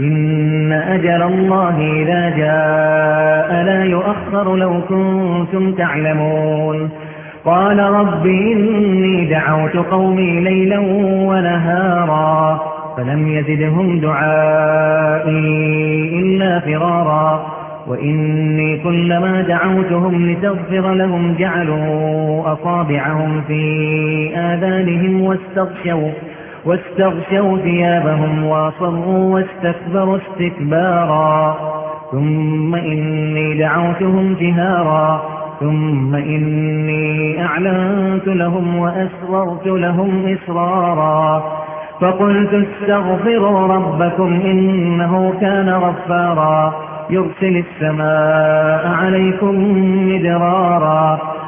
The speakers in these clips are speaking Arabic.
إن أجل الله إذا جاء لا يؤخر لو كنتم تعلمون. قال رب إني دعوت قومي ليلا ونهارا فلم يزدهم دعائي إلا فرارا. وإني كلما دعوتهم لتغفر لهم جعلوا أصابعهم في آذانهم واستغشوا واستغشوا ثيابهم وأصروا واستكبروا استكبارا. ثم إني دعوتهم جهارا. ثم إني أعلنت لهم وأسررت لهم إسرارا. فقلت استغفروا ربكم إنه كان غفارا. يرسل السماء عليكم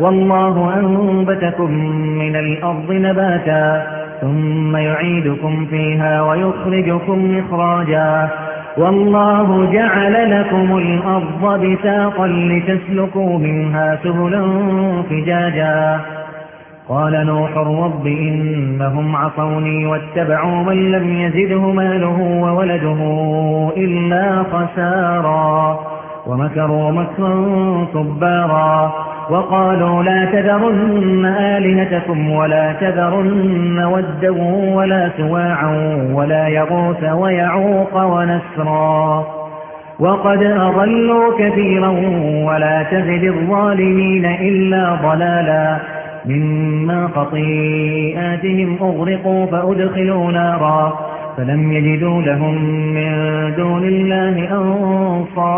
والله أنبتكم من الأرض نباتا ثم يعيدكم فيها ويخرجكم إخراجا. والله جعل لكم الأرض بساقا لتسلكوا منها سبلا فجاجا. قال نوح رب إنهم عصوني واتبعوا من لم يزده ماله وولده إلا خسارا. ومكروا مكرا صبارا. وقالوا لا تذرن آلهتكم ولا تذرن ودا ولا سواعا ولا يغوث ويعوق ونسرا. وقد أضلوا كثيرا ولا تزد الظالمين إلا ضلالا. مما خطيئاتهم أغرقوا فأدخلوا نارا. فلم يجدوا لهم من دون الله أنصارا.